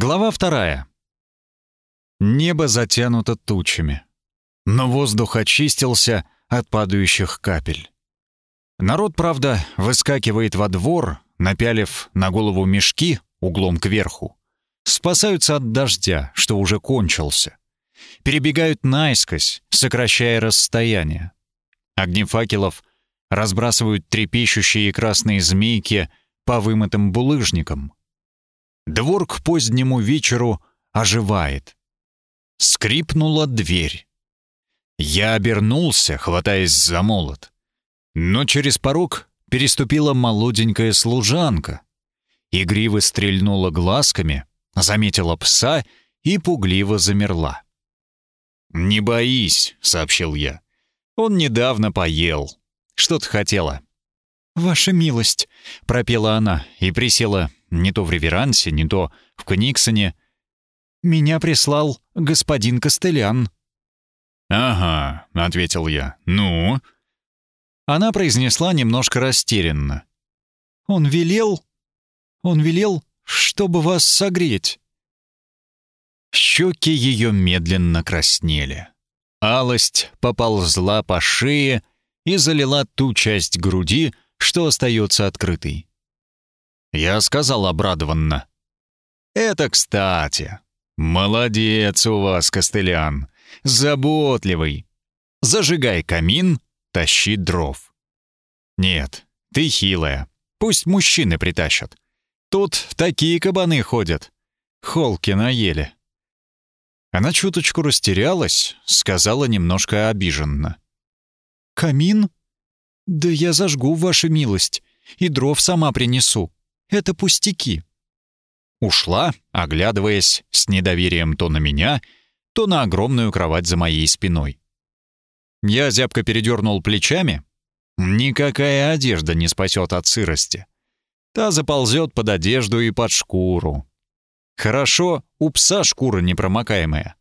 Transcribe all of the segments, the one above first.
Глава вторая. Небо затянуто тучами, но воздух очистился от падающих капель. Народ, правда, выскакивает во двор, напялив на голову мешки углом кверху. Спасаются от дождя, что уже кончился. Перебегают наискось, сокращая расстояние. Огни факелов разбрасывают трепещущие красные змейки по вымытым булыжникам. Двор к позднему вечеру оживает. Скрипнула дверь. Я обернулся, хватаясь за молот. Но через порог переступила молоденькая служанка. Игриво стрельнула глазками, заметила пса и пугливо замерла. «Не боись», — сообщил я. «Он недавно поел. Что ты хотела?» «Ваша милость», — пропела она и присела не то в реверансе, не то в Книксоне. «Меня прислал господин Костелян». «Ага», — ответил я. «Ну?» Она произнесла немножко растерянно. «Он велел... Он велел, чтобы вас согреть». Щеки ее медленно краснели. Алость поползла по шее и залила ту часть груди, что остается открытой. Я сказал обрадованно. «Это кстати. Молодец у вас, Костылян. Заботливый. Зажигай камин, тащи дров». «Нет, ты хилая. Пусть мужчины притащат. Тут такие кабаны ходят. Холки наели». Она чуточку растерялась, сказала немножко обиженно. «Камин? Да я зажгу, ваша милость, и дров сама принесу. Это пустяки». Ушла, оглядываясь с недоверием то на меня, то на огромную кровать за моей спиной. Я зябко передернул плечами. Никакая одежда не спасет от сырости. Та заползет под одежду и под шкуру. Хорошо, у пса шкура непромокаемая.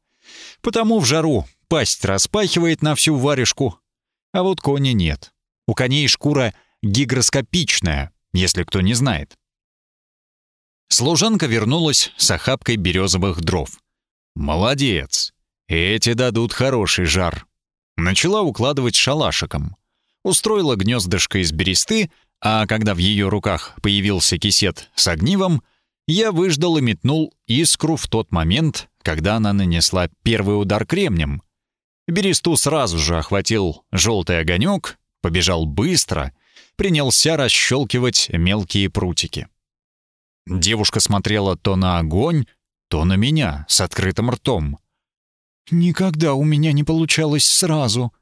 Потому в жару пасть распахивает на всю варежку, а вот кони нет. У коней шкура гигроскопичная, если кто не знает. Служанка вернулась с охапкой березовых дров. «Молодец! Эти дадут хороший жар!» Начала укладывать шалашиком. Устроила гнездышко из бересты, а когда в ее руках появился кисет с огнивом, я выждал и метнул искру в тот момент, когда она нанесла первый удар кремнем. Бересту сразу же охватил желтый огонек, побежал быстро, принялся расщелкивать мелкие прутики. Девушка смотрела то на огонь, то на меня с открытым ртом. «Никогда у меня не получалось сразу».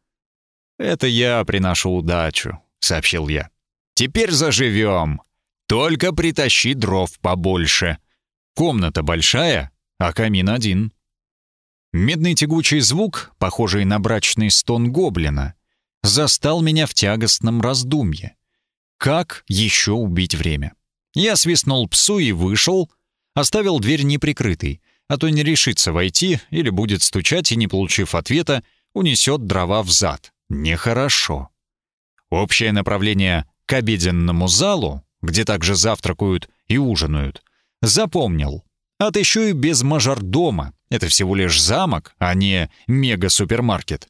«Это я приношу удачу», — сообщил я. «Теперь заживем. Только притащи дров побольше. Комната большая, а камин один». Медный тягучий звук, похожий на брачный стон гоблина, застал меня в тягостном раздумье. Как еще убить время? Я свистнул псу и вышел, оставил дверь неприкрытой, а то не решится войти или будет стучать и, не получив ответа, унесет дрова в зад. Нехорошо. Общее направление к обеденному залу, где также завтракают и ужинают, запомнил. Отыщу и без мажордома. Это всего лишь замок, а не мега-супермаркет.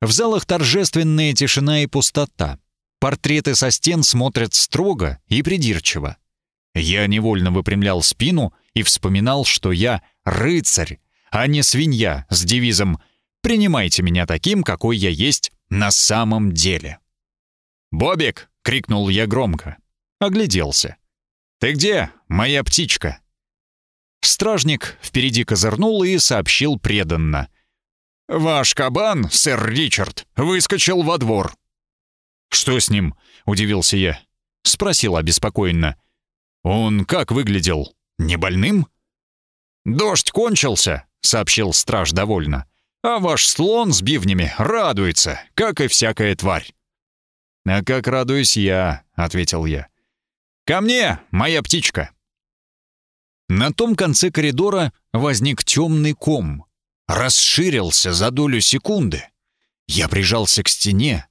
В залах торжественная тишина и пустота. Портреты со стен смотрят строго и придирчиво. Я невольно выпрямлял спину и вспоминал, что я рыцарь, а не свинья с девизом «Принимайте меня таким, какой я есть на самом деле». «Бобик!» — крикнул я громко. Огляделся. «Ты где, моя птичка?» Стражник впереди козырнул и сообщил преданно. «Ваш кабан, сэр Ричард, выскочил во двор». «Что с ним?» — удивился я. Спросил обеспокоенно. «Он как выглядел? Не больным?» «Дождь кончился», — сообщил страж довольно. «А ваш слон с бивнями радуется, как и всякая тварь». «А как радуюсь я», — ответил я. «Ко мне, моя птичка!» На том конце коридора возник темный ком. Расширился за долю секунды. Я прижался к стене.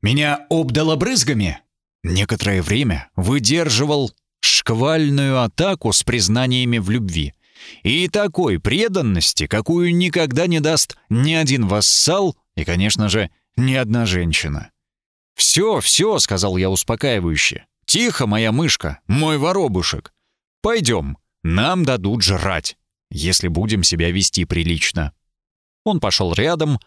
Меня обдало брызгами. Некоторое время выдерживал шквальную атаку с признаниями в любви. И такой преданности, какую никогда не даст ни один вассал и, конечно же, ни одна женщина. «Все, все», — сказал я успокаивающе. «Тихо, моя мышка, мой воробушек. Пойдем, нам дадут жрать, если будем себя вести прилично». Он пошел рядом,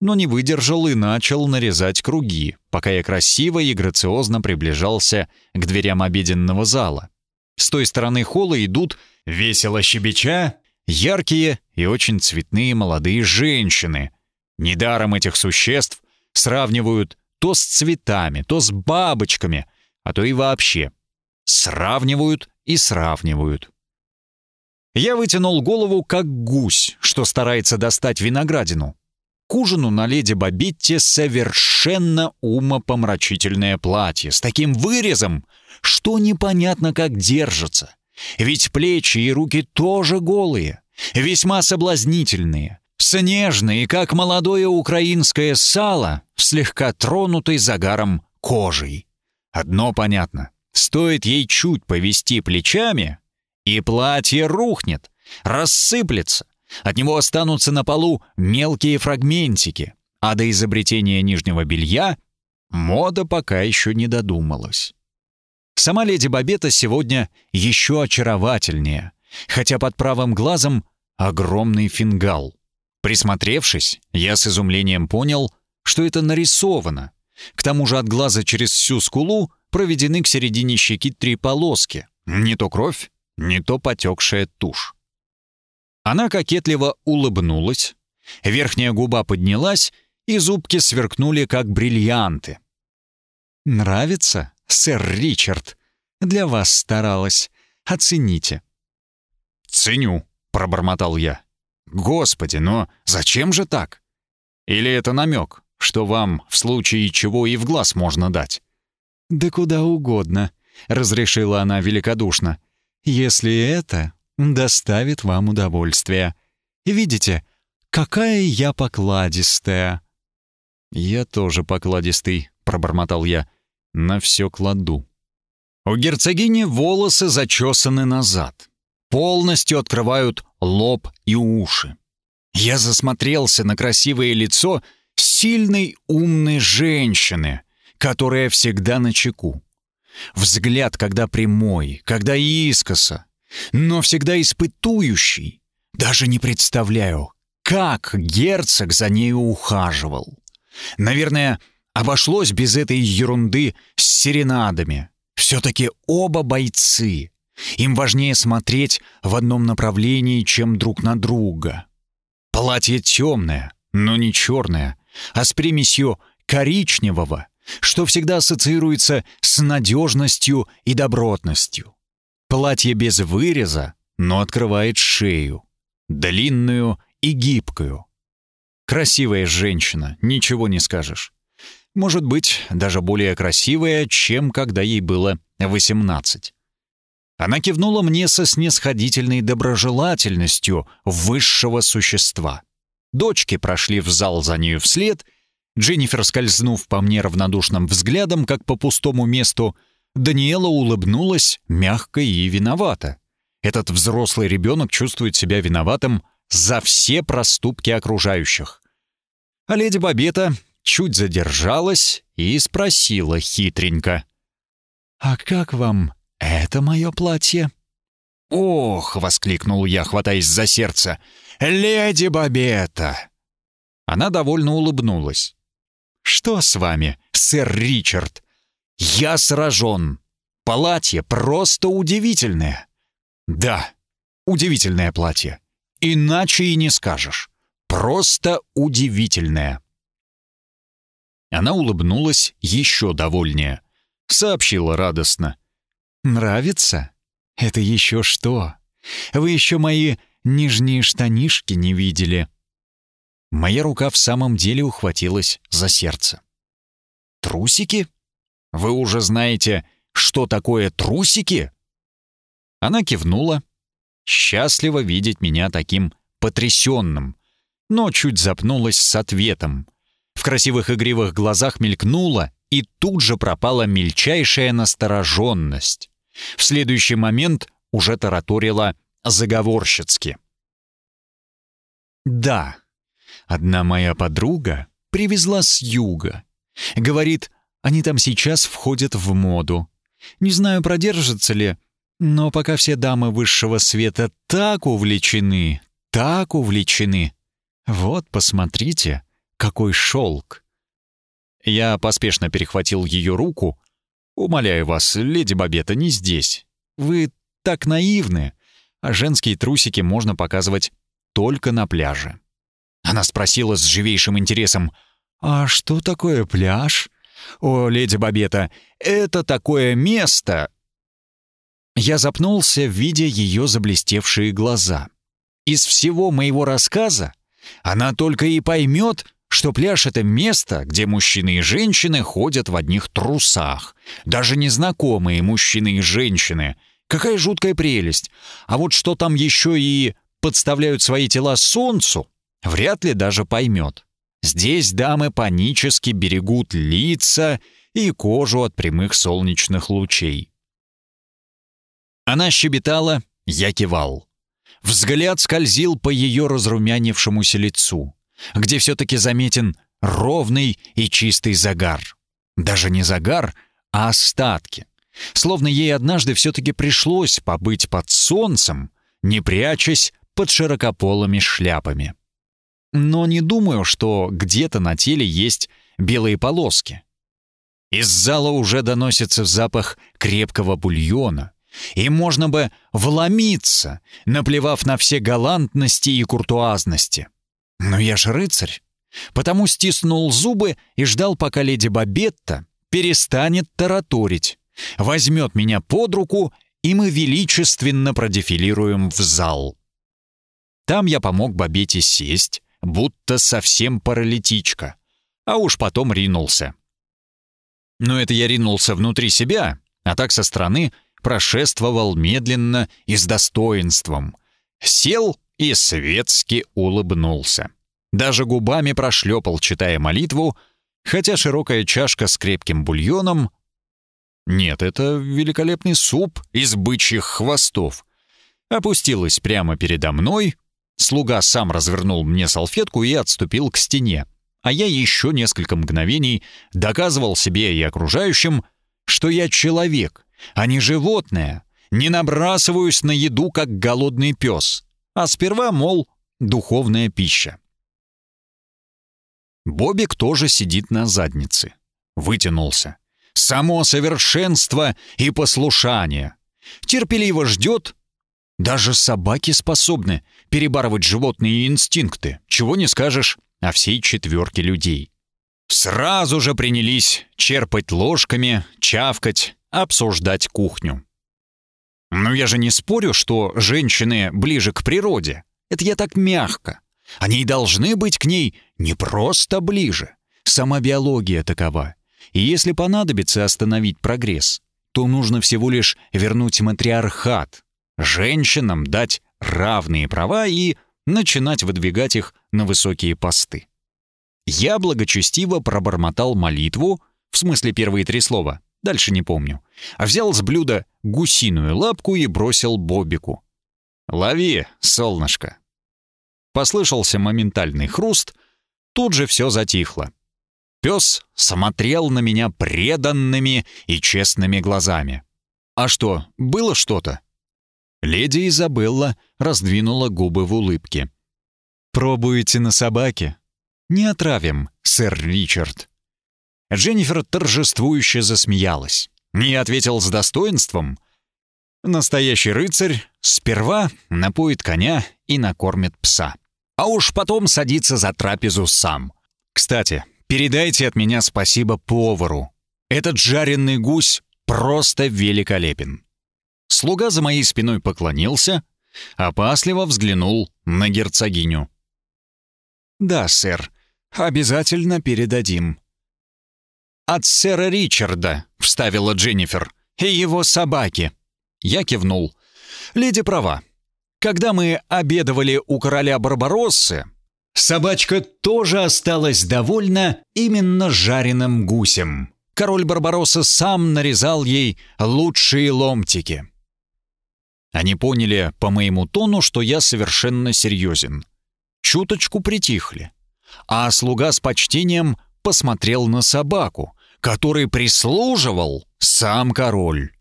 но не выдержал и начал нарезать круги, пока я красиво и грациозно приближался к дверям обеденного зала. С той стороны холла идут, весело щебеча, яркие и очень цветные молодые женщины. Недаром этих существ сравнивают то с цветами, то с бабочками, а то и вообще. Сравнивают и сравнивают. Я вытянул голову, как гусь, что старается достать виноградину. К ужину на леди Бабитте совершенно умопомрачительное платье с таким вырезом, что непонятно как держится. Ведь плечи и руки тоже голые, весьма соблазнительные, снежные, как молодое украинское сало, слегка тронутой загаром кожей. Одно понятно. Стоит ей чуть повести плечами, и платье рухнет, рассыплется. От него останутся на полу мелкие фрагментики, а до изобретения нижнего белья мода пока еще не додумалась. Сама леди Бабета сегодня еще очаровательнее, хотя под правым глазом огромный фингал. Присмотревшись, я с изумлением понял, что это нарисовано. К тому же от глаза через всю скулу проведены к середине щеки три полоски. Не то кровь, не то потекшая тушь. Она кокетливо улыбнулась, верхняя губа поднялась, и зубки сверкнули, как бриллианты. «Нравится, сэр Ричард? Для вас старалась. Оцените». «Ценю», — пробормотал я. «Господи, но зачем же так? Или это намек, что вам в случае чего и в глаз можно дать?» «Да куда угодно», — разрешила она великодушно. «Если это доставит вам удовольствие. Видите, какая я покладистая». «Я тоже покладистый», — пробормотал я. «На все кладу». У герцогини волосы зачесаны назад. Полностью открывают лоб и уши. Я засмотрелся на красивое лицо сильной умной женщины, которая всегда на чеку. Взгляд, когда прямой, когда искоса, но всегда испытующий. Даже не представляю, как герцог за нею ухаживал. Наверное, обошлось без этой ерунды с серенадами. Все-таки оба бойцы. Им важнее смотреть в одном направлении, чем друг на друга. Платье темное, но не черное, а с примесью коричневого, что всегда ассоциируется с надежностью и добротностью. Платье без выреза, но открывает шею. Длинную и гибкую. Красивая женщина, ничего не скажешь. Может быть, даже более красивая, чем когда ей было 18. Она кивнула мне со снисходительной доброжелательностью высшего существа. Дочки прошли в зал за нею вслед. Дженнифер, скользнув по мне равнодушным взглядом, как по пустому месту, Даниэла улыбнулась мягко и виновата. Этот взрослый ребенок чувствует себя виноватым за все проступки окружающих. А леди Бабета чуть задержалась и спросила хитренько. «А как вам это мое платье?» «Ох!» — воскликнул я, хватаясь за сердце. «Леди Бабета!» Она довольно улыбнулась. «Что с вами, сэр Ричард? Я сражен. Платье просто удивительное. Да, удивительное платье. Иначе и не скажешь. Просто удивительное. Она улыбнулась еще довольнее. Сообщила радостно. «Нравится? Это еще что? Вы еще мои нижние штанишки не видели?» Моя рука в самом деле ухватилась за сердце. «Трусики?» Вы уже знаете, что такое трусики?» Она кивнула, счастливо видеть меня таким потрясенным, но чуть запнулась с ответом. В красивых игривых глазах мелькнула, и тут же пропала мельчайшая настороженность. В следующий момент уже тараторила заговорщицки. «Да, одна моя подруга привезла с юга. Говорит, они там сейчас входят в моду. Не знаю, продержатся ли, но пока все дамы высшего света так увлечены, так увлечены. Вот, посмотрите, какой шелк. Я поспешно перехватил ее руку. «Умоляю вас, леди Бабета, не здесь. Вы так наивны, а женские трусики можно показывать только на пляже». Она спросила с живейшим интересом, «А что такое пляж?» «О, леди Бабета, это такое место!» Я запнулся, видя ее заблестевшие глаза. Из всего моего рассказа она только и поймет, что пляж — это место, где мужчины и женщины ходят в одних трусах. Даже незнакомые мужчины и женщины. Какая жуткая прелесть. А вот что там еще и подставляют свои тела солнцу, вряд ли даже поймет. Здесь дамы панически берегут лица и кожу от прямых солнечных лучей. Она щебетала, я кивал. Взгляд скользил по ее разрумянившемуся лицу, где все-таки заметен ровный и чистый загар. Даже не загар, а остатки. Словно ей однажды все-таки пришлось побыть под солнцем, не прячась под широкополыми шляпами. Но не думаю, что где-то на теле есть белые полоски. Из зала уже доносится запах крепкого бульона, и можно бы вломиться, наплевав на все галантности и куртуазности. Но я ж рыцарь, потому стиснул зубы и ждал, пока леди Бабетта перестанет тараторить, возьмет меня под руку, и мы величественно продефилируем в зал. Там я помог Бабете сесть, будто совсем паралитичка, а уж потом ринулся. Но это я ринулся внутри себя, а так со стороны — прошествовал медленно и с достоинством. Сел и светски улыбнулся. Даже губами прошлепал, читая молитву, хотя широкая чашка с крепким бульоном... Нет, это великолепный суп из бычьих хвостов. Опустилась прямо передо мной, слуга сам развернул мне салфетку и отступил к стене, а я еще несколько мгновений доказывал себе и окружающим, что я человек, а не животное. Не набрасываюсь на еду, как голодный пес. А сперва, мол, духовная пища. Бобик тоже сидит на заднице. Вытянулся. Само совершенство и послушание. Терпеливо ждет. Даже собаки способны перебарывать животные инстинкты. Чего не скажешь о всей четверке людей. Сразу же принялись черпать ложками, чавкать, обсуждать кухню. Но я же не спорю, что женщины ближе к природе. Это я так мягко. Они и должны быть к ней не просто ближе. Сама биология такова. И если понадобится остановить прогресс, то нужно всего лишь вернуть матриархат, женщинам дать равные права и начинать выдвигать их на высокие посты. Я благочестиво пробормотал молитву, в смысле первые три слова, дальше не помню, а взял с блюда гусиную лапку и бросил Бобику. «Лови, солнышко!» Послышался моментальный хруст, тут же все затихло. Пес смотрел на меня преданными и честными глазами. «А что, было что-то?» Леди Изабелла раздвинула губы в улыбке. «Пробуете на собаке?» «Не отравим, сэр Ричард». Дженнифер торжествующе засмеялась. Не ответил с достоинством. Настоящий рыцарь сперва напоит коня и накормит пса. А уж потом садится за трапезу сам. Кстати, передайте от меня спасибо повару. Этот жареный гусь просто великолепен. Слуга за моей спиной поклонился, опасливо взглянул на герцогиню. «Да, сэр, обязательно передадим», «От сэра Ричарда», — вставила Дженнифер, — «и его собаки». Я кивнул. «Леди права. Когда мы обедовали у короля Барбароссы, собачка тоже осталась довольна именно жареным гусем. Король Барбаросса сам нарезал ей лучшие ломтики». Они поняли по моему тону, что я совершенно серьезен. Чуточку притихли. А слуга с почтением посмотрел на собаку, который прислуживал сам король.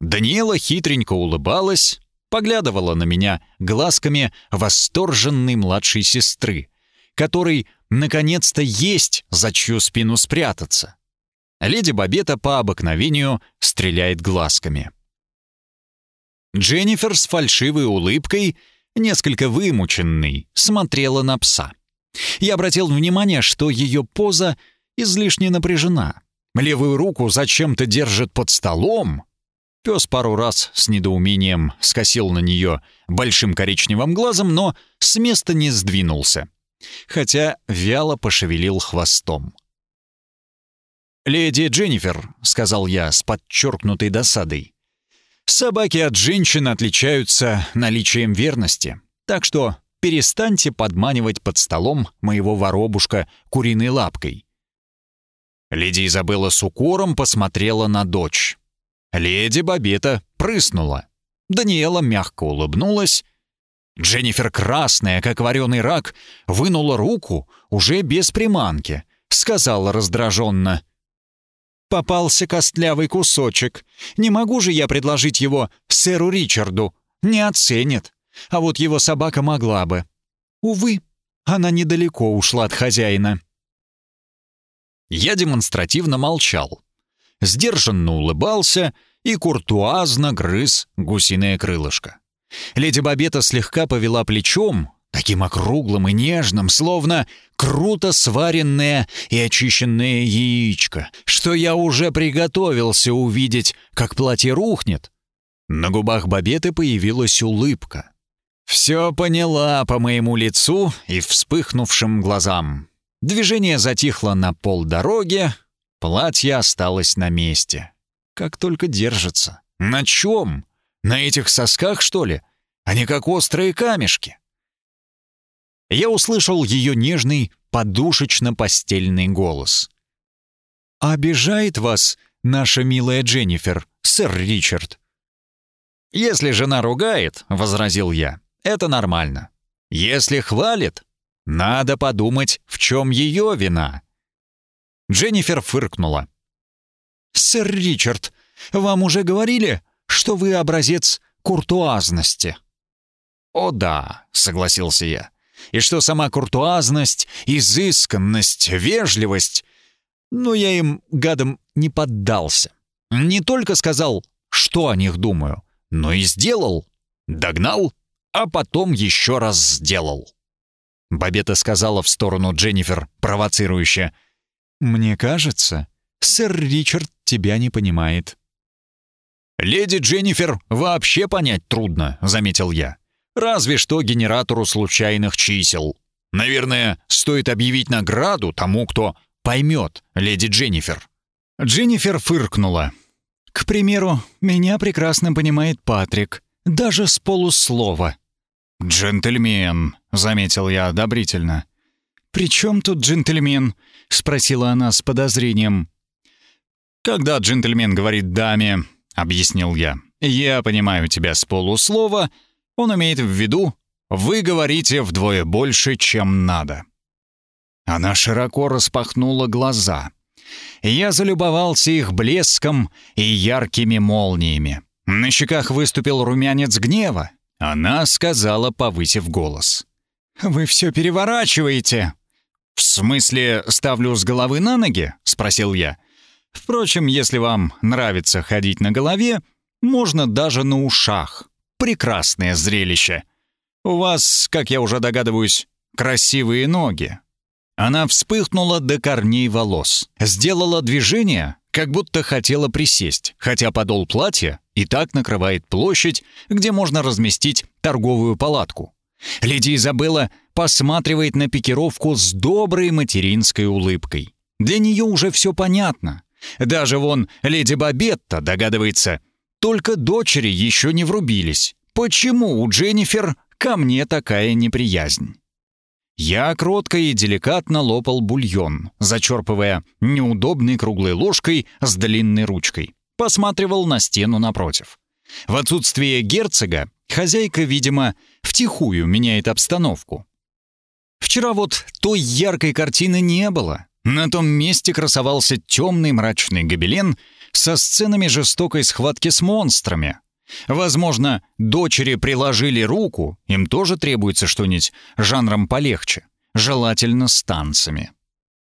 Даниэла хитренько улыбалась, поглядывала на меня глазками восторженной младшей сестры, которой наконец-то есть за чью спину спрятаться. Леди Бабета по обыкновению стреляет глазками. Дженнифер с фальшивой улыбкой, несколько вымученной, смотрела на пса. Я обратил внимание, что ее поза излишне напряжена. Левую руку зачем-то держит под столом. Пес пару раз с недоумением скосил на нее большим коричневым глазом, но с места не сдвинулся, хотя вяло пошевелил хвостом. «Леди Дженнифер», — сказал я с подчеркнутой досадой, Собаки от женщин отличаются наличием верности, так что перестаньте подманивать под столом моего воробушка куриной лапкой. Леди Изабелла с укором посмотрела на дочь. Леди Бабета прыснула. Даниэла мягко улыбнулась. Дженнифер, красная, как вареный рак, вынула руку, уже без приманки, сказала раздраженно — Попался костлявый кусочек. Не могу же я предложить его сэру Ричарду. Не оценит. А вот его собака могла бы. Увы, она недалеко ушла от хозяина. Я демонстративно молчал. Сдержанно улыбался и куртуазно грыз гусиное крылышко. Леди Бабета слегка повела плечом, таким округлым и нежным, словно круто сваренное и очищенное яичко, что я уже приготовился увидеть, как платье рухнет. На губах Бабеты появилась улыбка. Все поняла по моему лицу и вспыхнувшим глазам. Движение затихло на полдороги, платье осталось на месте. Как только держится. На чем? На этих сосках, что ли? Они как острые камешки я услышал ее нежный, подушечно-постельный голос. «Обижает вас наша милая Дженнифер, сэр Ричард?» «Если жена ругает», — возразил я, — «это нормально. Если хвалит, надо подумать, в чем ее вина». Дженнифер фыркнула. «Сэр Ричард, вам уже говорили, что вы образец куртуазности?» «О да», — согласился я и что сама куртуазность, изысканность, вежливость... Но я им, гадам, не поддался. Не только сказал, что о них думаю, но и сделал. Догнал, а потом еще раз сделал. Бабета сказала в сторону Дженнифер, провоцирующе. «Мне кажется, сэр Ричард тебя не понимает». «Леди Дженнифер вообще понять трудно», — заметил я. Разве что генератору случайных чисел. Наверное, стоит объявить награду тому, кто поймет леди Дженнифер. Дженнифер фыркнула. «К примеру, меня прекрасно понимает Патрик, даже с полуслова». «Джентльмен», — заметил я одобрительно. «При чем тут джентльмен?» — спросила она с подозрением. «Когда джентльмен говорит даме», — объяснил я, — «я понимаю тебя с полуслова», — он имеет в виду, вы говорите вдвое больше, чем надо. Она широко распахнула глаза. Я залюбовался их блеском и яркими молниями. На щеках выступил румянец гнева. Она сказала, повысив голос. «Вы все переворачиваете!» «В смысле, ставлю с головы на ноги?» — спросил я. «Впрочем, если вам нравится ходить на голове, можно даже на ушах прекрасное зрелище. У вас, как я уже догадываюсь, красивые ноги». Она вспыхнула до корней волос, сделала движение, как будто хотела присесть, хотя подол платья и так накрывает площадь, где можно разместить торговую палатку. Леди Изабелла посматривает на пикировку с доброй материнской улыбкой. Для нее уже все понятно. Даже вон леди Бабетта догадывается — только дочери еще не врубились. Почему у Дженнифер ко мне такая неприязнь? Я кротко и деликатно лопал бульон, зачерпывая неудобной круглой ложкой с длинной ручкой. Посматривал на стену напротив. В отсутствие герцога хозяйка, видимо, втихую меняет обстановку. Вчера вот той яркой картины не было. На том месте красовался темный мрачный гобелен со сценами жестокой схватки с монстрами. Возможно, дочери приложили руку, им тоже требуется что-нибудь жанром полегче, желательно с танцами.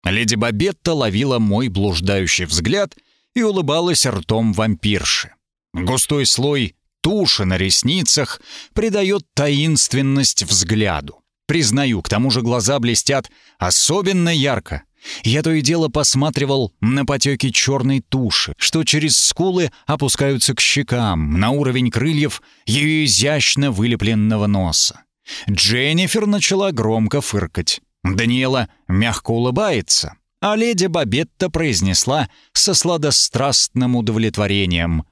Леди Бабетта ловила мой блуждающий взгляд и улыбалась ртом вампирши. Густой слой туши на ресницах придает таинственность взгляду. Признаю, к тому же глаза блестят особенно ярко. Я то и дело посматривал на потеки черной туши, что через скулы опускаются к щекам, на уровень крыльев ее изящно вылепленного носа. Дженнифер начала громко фыркать. Даниэла мягко улыбается, а леди Бабетта произнесла со сладострастным удовлетворением.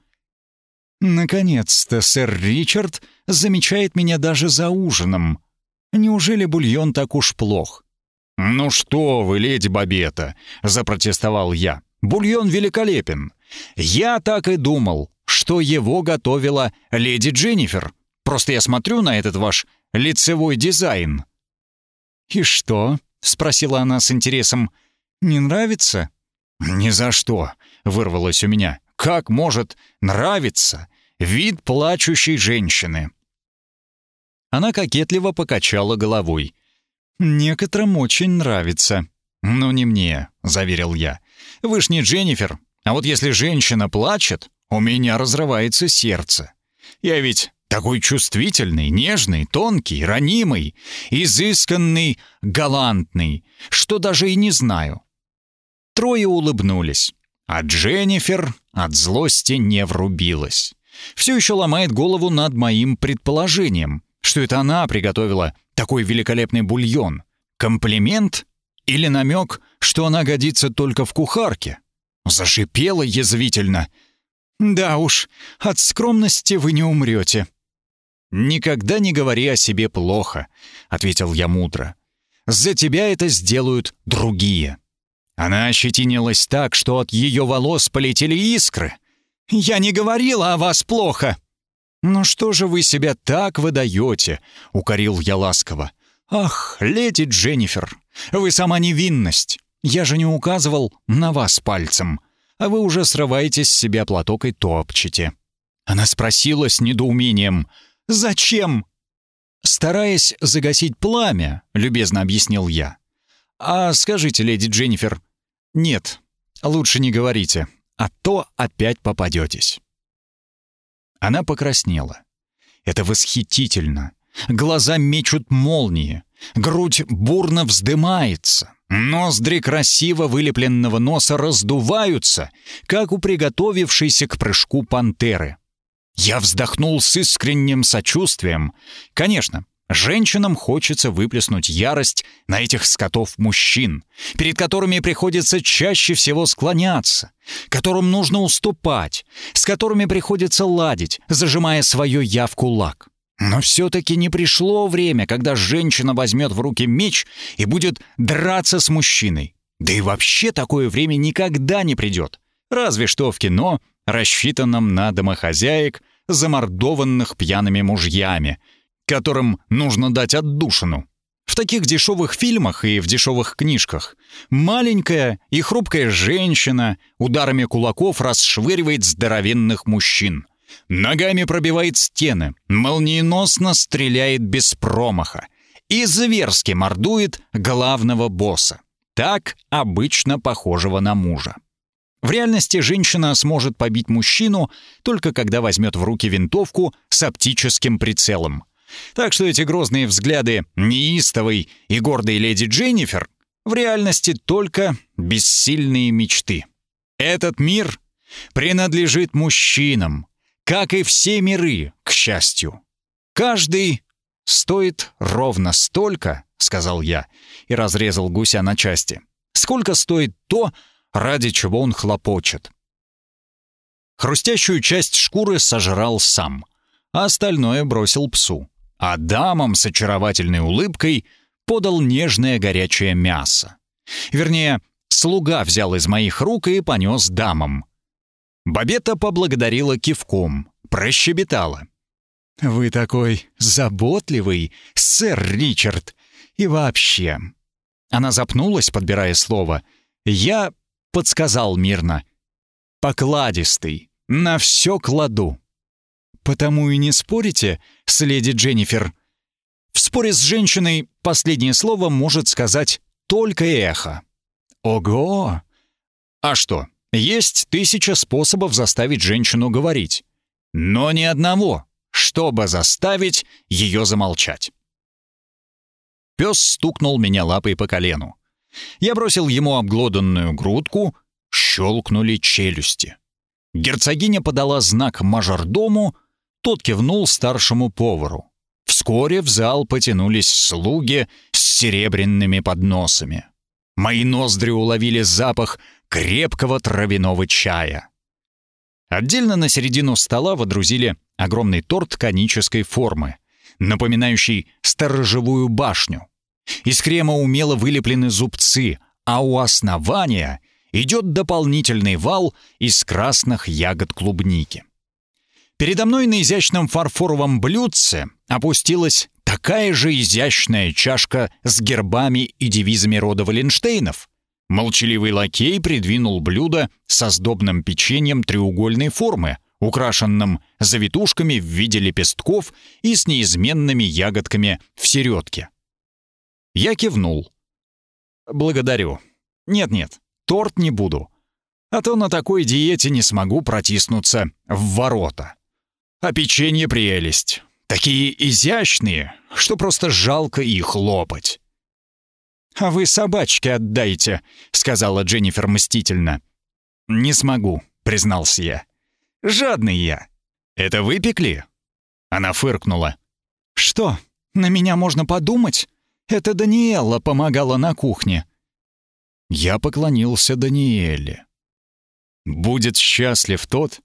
«Наконец-то сэр Ричард замечает меня даже за ужином. Неужели бульон так уж плох?» «Ну что вы, леди Бабетта!» — запротестовал я. «Бульон великолепен. Я так и думал, что его готовила леди Дженнифер. Просто я смотрю на этот ваш лицевой дизайн». «И что?» — спросила она с интересом. «Не нравится?» «Ни за что!» — вырвалось у меня. «Как может нравиться вид плачущей женщины?» Она кокетливо покачала головой. «Некоторым очень нравится». «Ну не мне», — заверил я. «Вы ж не Дженнифер. А вот если женщина плачет, у меня разрывается сердце. Я ведь такой чувствительный, нежный, тонкий, ранимый, изысканный, галантный, что даже и не знаю. Трое улыбнулись, а Дженнифер от злости не врубилась. Все еще ломает голову над моим предположением, что это она приготовила такой великолепный бульон. Комплимент или намек, что она годится только в кухарке? Зашипела язвительно. «Да уж, от скромности вы не умрете», «Никогда не говори о себе плохо», — ответил я мудро. «За тебя это сделают другие». Она ощетинилась так, что от ее волос полетели искры. «Я не говорила о вас плохо!» «Ну что же вы себя так выдаете?» — укорил я ласково. «Ах, леди Дженнифер, вы сама невинность. Я же не указывал на вас пальцем, а вы уже срываете с себя платок и топчете». Она спросила с недоумением — «Зачем?» «Стараясь загасить пламя», — любезно объяснил я. «А скажите, леди Дженнифер...» «Нет, лучше не говорите, а то опять попадетесь». Она покраснела. «Это восхитительно. Глаза мечут молнии, грудь бурно вздымается, ноздри красиво вылепленного носа раздуваются, как у приготовившейся к прыжку пантеры. Я вздохнул с искренним сочувствием. Конечно, женщинам хочется выплеснуть ярость на этих скотов-мужчин, перед которыми приходится чаще всего склоняться, которым нужно уступать, с которыми приходится ладить, зажимая свое «я» в кулак. Но все-таки не пришло время, когда женщина возьмет в руки меч и будет драться с мужчиной. Да и вообще такое время никогда не придет. Разве что в кино, рассчитанном на домохозяек, замордованных пьяными мужьями, которым нужно дать отдушину. В таких дешевых фильмах и в дешевых книжках маленькая и хрупкая женщина ударами кулаков расшвыривает здоровенных мужчин. Ногами пробивает стены, молниеносно стреляет без промаха и зверски мордует главного босса, так обычно похожего на мужа. В реальности женщина сможет побить мужчину только когда возьмет в руки винтовку с оптическим прицелом. Так что эти грозные взгляды неистовой и гордой леди Дженнифер в реальности только бессильные мечты. Этот мир принадлежит мужчинам, как и все миры, к счастью. Каждый стоит ровно столько, сказал я и разрезал гуся на части. Сколько стоит то, ради чего он хлопочет. Хрустящую часть шкуры сожрал сам, а остальное бросил псу. А дамам с очаровательной улыбкой подал нежное горячее мясо. Вернее, слуга взял из моих рук и понес дамам. Бабетта поблагодарила кивком, прощебетала. «Вы такой заботливый, сэр Ричард. И вообще...» Она запнулась, подбирая слово. «Я...» — подсказал мирно. «Покладистый. На все кладу». «Потому и не спорите с леди Дженнифер?» В споре с женщиной последнее слово может сказать только эхо. Ого! А что, есть тысяча способов заставить женщину говорить. Но ни одного, чтобы заставить ее замолчать. Пес стукнул меня лапой по колену. Я бросил ему обглоданную грудку, щелкнули челюсти. Герцогиня подала знак мажордому, тот кивнул старшему повару. Вскоре в зал потянулись слуги с серебряными подносами. Мои ноздри уловили запах крепкого травяного чая. Отдельно на середину стола водрузили огромный торт конической формы, напоминающий сторожевую башню. Из крема умело вылеплены зубцы, а у основания идет дополнительный вал из красных ягод клубники. Передо мной на изящном фарфоровом блюдце опустилась такая же изящная чашка с гербами и девизами рода Валенштейнов. Молчаливый лакей придвинул блюдо со сдобным печеньем треугольной формы, украшенным завитушками в виде лепестков и с неизменными ягодками в середке. Я кивнул. «Благодарю. Нет-нет, торт не буду. А то на такой диете не смогу протиснуться в ворота». А печенье прелесть. Такие изящные, что просто жалко их лопать. «А вы собачке отдайте», — сказала Дженнифер мстительно. «Не смогу», — признался я. «Жадный я». «Это выпекли?» Она фыркнула. «Что, на меня можно подумать? Это Даниэлла помогала на кухне». Я поклонился Даниэле. «Будет счастлив тот,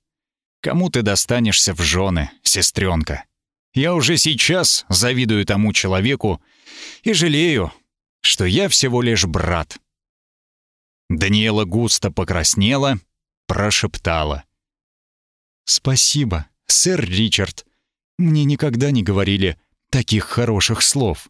Кому ты достанешься в жены, сестренка? Я уже сейчас завидую тому человеку и жалею, что я всего лишь брат». Даниэла густо покраснела, прошептала. «Спасибо, сэр Ричард. Мне никогда не говорили таких хороших слов».